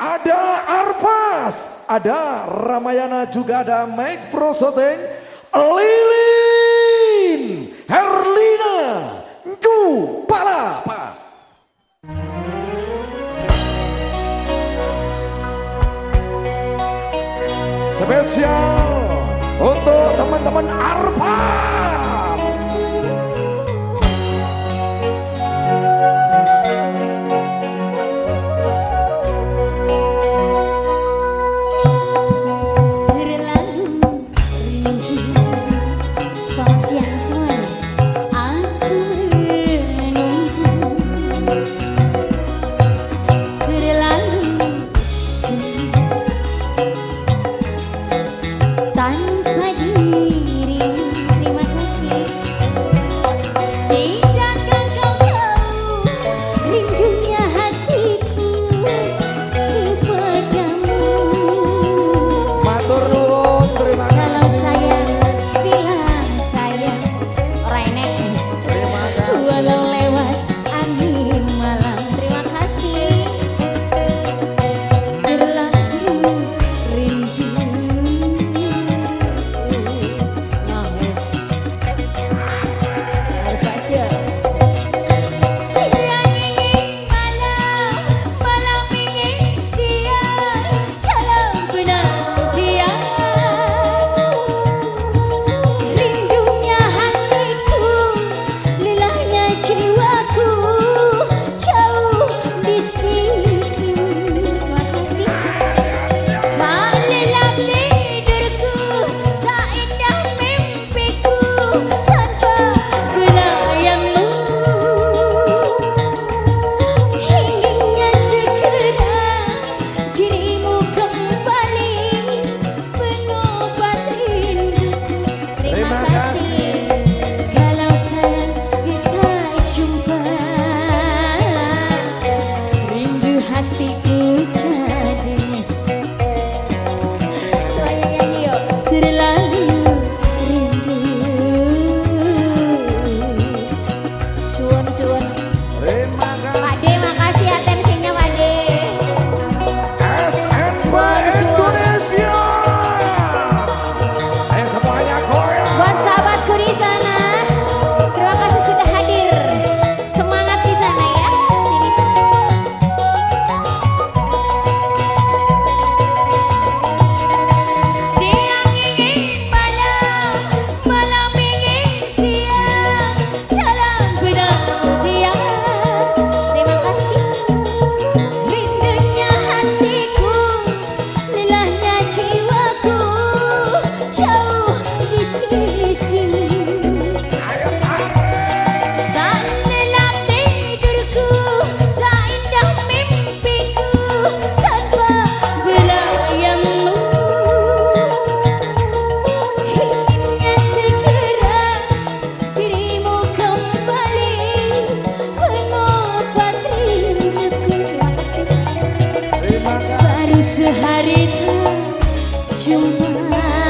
ada Arpas, ada Ramayana, juga ada Mike Prosoteng, Lilin, Herlina, Nju, Palapa. Spesial untuk teman-teman Arpas. amar